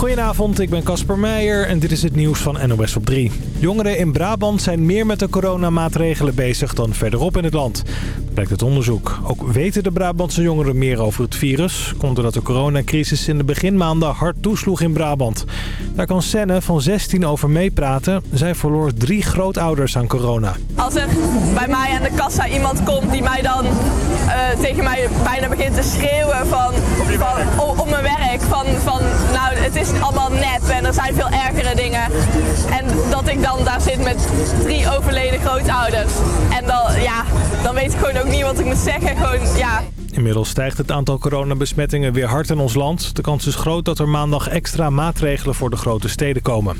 Goedenavond, ik ben Casper Meijer en dit is het nieuws van NOS op 3. Jongeren in Brabant zijn meer met de coronamaatregelen bezig dan verderop in het land. Blijkt uit onderzoek. Ook weten de Brabantse jongeren meer over het virus. Komt doordat de coronacrisis in de beginmaanden hard toesloeg in Brabant. Daar kan Senne van 16 over meepraten. Zij verloor drie grootouders aan corona. Als er bij mij aan de kassa iemand komt die mij dan uh, tegen mij bijna begint te schreeuwen van, van, op mijn werk. Van, van nou het is allemaal nep en er zijn veel ergere dingen. En dat ik dan daar zit met drie overleden grootouders. En dan, ja, dan weet ik gewoon ook niet wat ik moet zeggen. Gewoon, ja. Inmiddels stijgt het aantal coronabesmettingen weer hard in ons land. De kans is groot dat er maandag extra maatregelen voor de grote steden komen.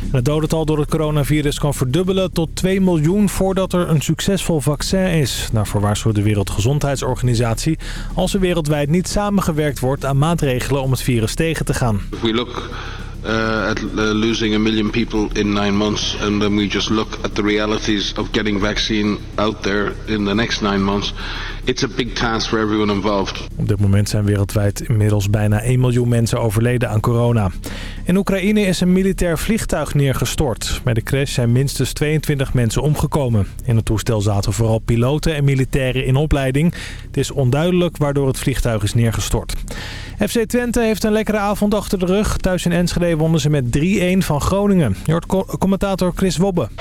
En het dodental door het coronavirus kan verdubbelen tot 2 miljoen voordat er een succesvol vaccin is. Daarvoor waarschuwt de Wereldgezondheidsorganisatie als er wereldwijd niet samengewerkt wordt aan maatregelen om het virus tegen te gaan. Uh, at uh, losing a million people in nine months and then we just look at the realities of getting vaccine out there in the next nine months it's a big task for everyone involved. Op dit moment zijn wereldwijd inmiddels bijna 1 miljoen mensen overleden aan corona. In Oekraïne is een militair vliegtuig neergestort. Bij de crash zijn minstens 22 mensen omgekomen. In het toestel zaten vooral piloten en militairen in opleiding. Het is onduidelijk waardoor het vliegtuig is neergestort. FC Twente heeft een lekkere avond achter de rug. Thuis in Enschede wonnen ze met 3-1 van Groningen. Je hoort commentator Chris Wobbe. 3-1,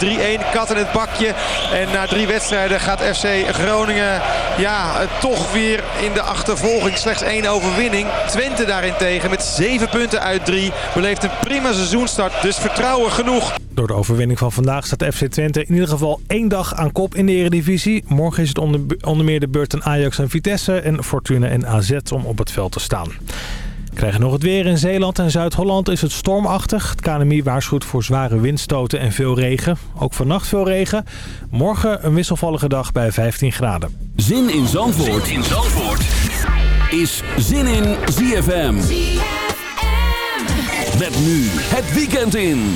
kat in het bakje. En na drie wedstrijden gaat FC Groningen ja, toch weer in de achtervolging. Slechts één overwinning. Twente daarentegen met 7 punten uit 3. Beleeft een prima seizoenstart, dus vertrouwen genoeg. Door de overwinning van vandaag staat FC Twente in ieder geval één dag aan kop in de eredivisie. Morgen is het onder, onder meer de beurt aan Ajax en Vitesse en Fortuna en AZ om op het veld te staan. We krijgen nog het weer in Zeeland en Zuid-Holland is het stormachtig. Het KNMI waarschuwt voor zware windstoten en veel regen. Ook vannacht veel regen. Morgen een wisselvallige dag bij 15 graden. Zin in Zandvoort, zin in Zandvoort. is Zin in ZFM. ZFM. Met nu het weekend in.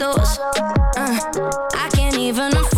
Uh, I can't even afford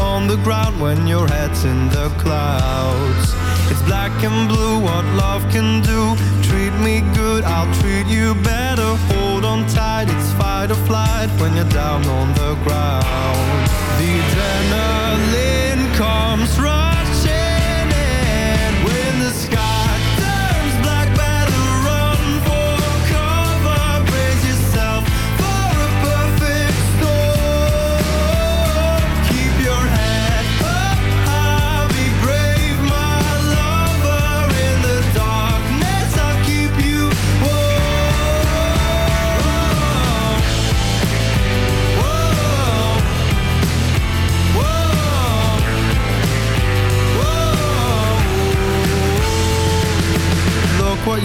on the ground when your head's in the clouds. It's black and blue, what love can do. Treat me good, I'll treat you better. Hold on tight, it's fight or flight When you're down on the ground. The adrenaline comes right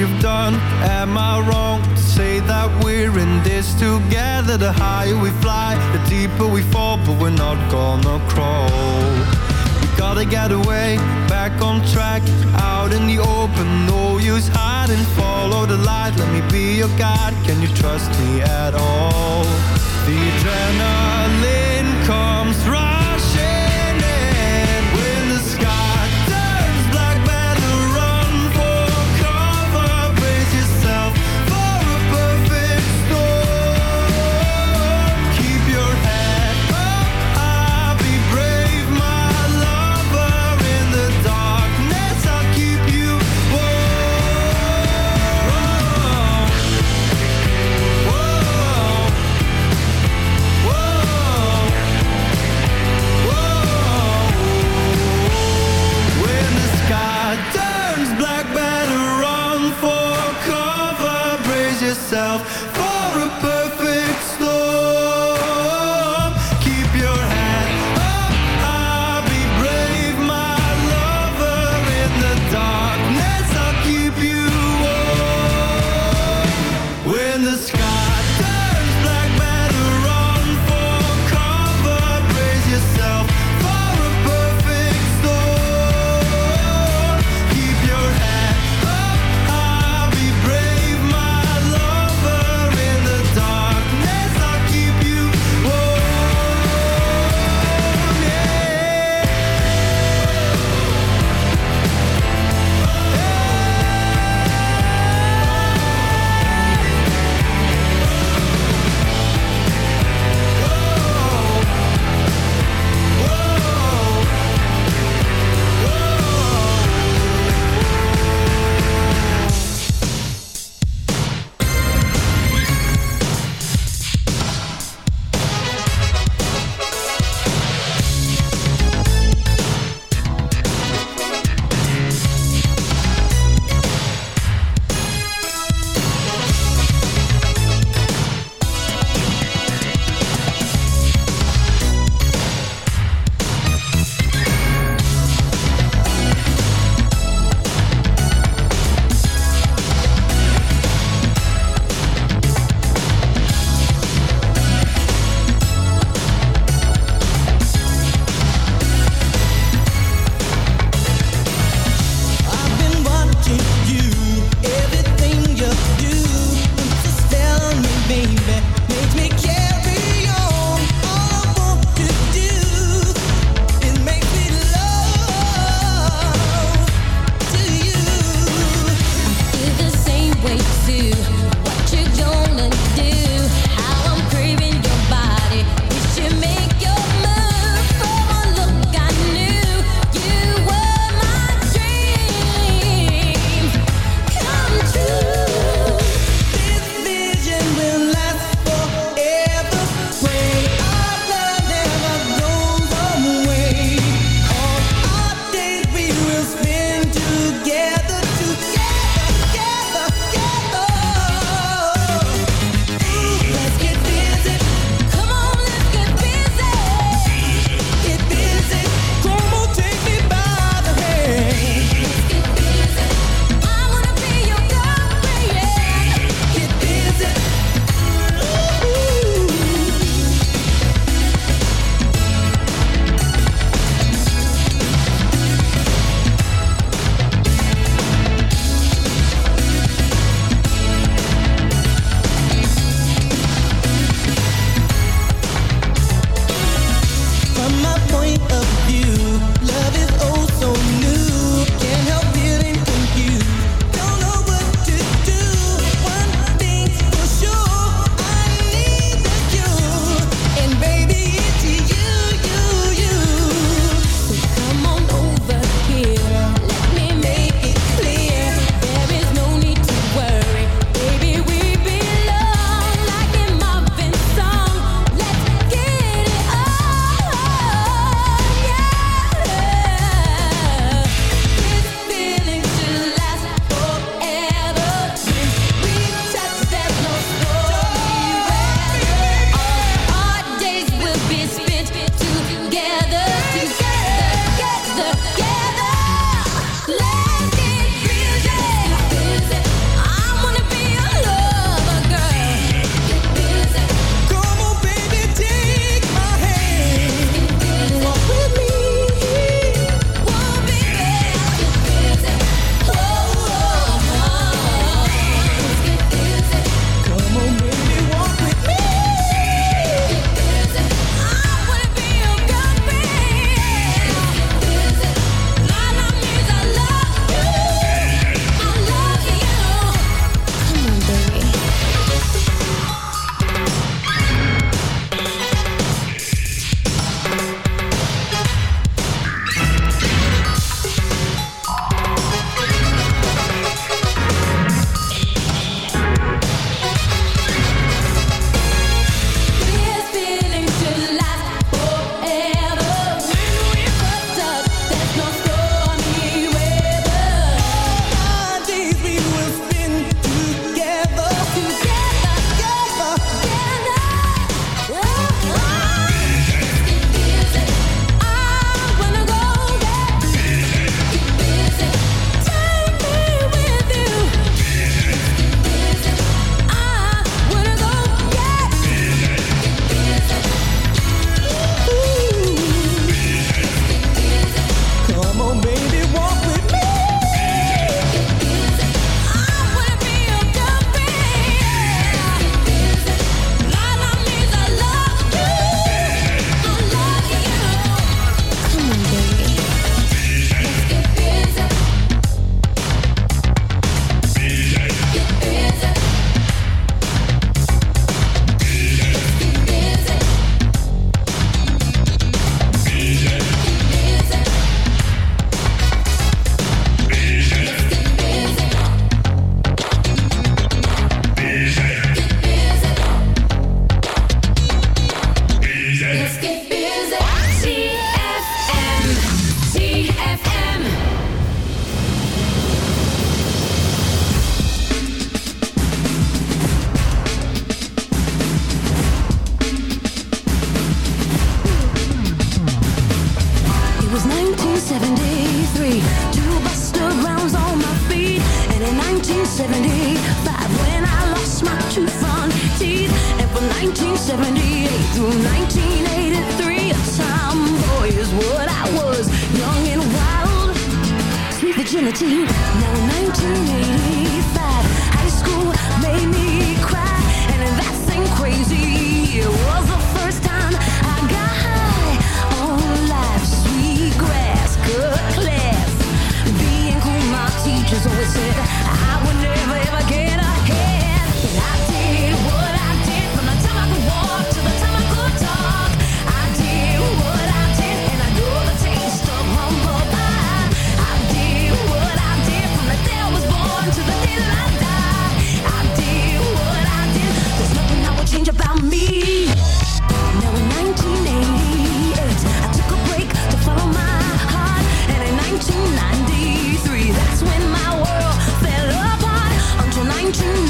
you've done Am I wrong to say that we're in this together? The higher we fly, the deeper we fall But we're not gonna crawl We gotta get away, back on track Out in the open, no use hiding Follow the light, let me be your guide Can you trust me at all? The adrenaline comes right myself for a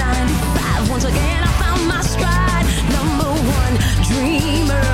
95. Once again, I found my stride. Number one dreamer.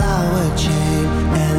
flower chain.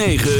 106.9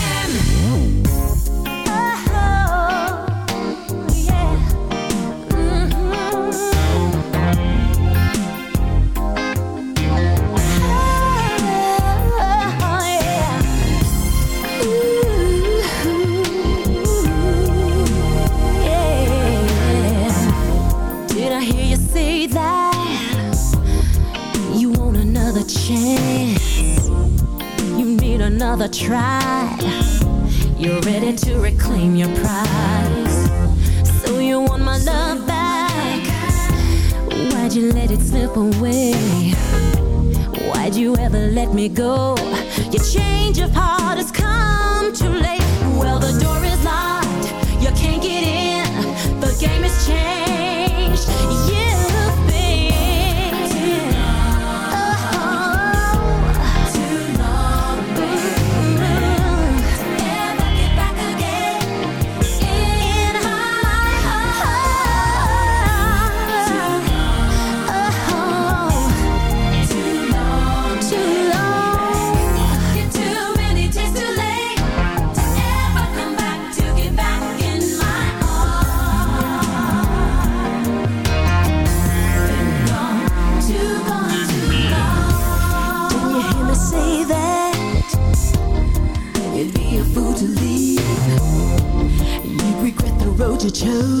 Chose.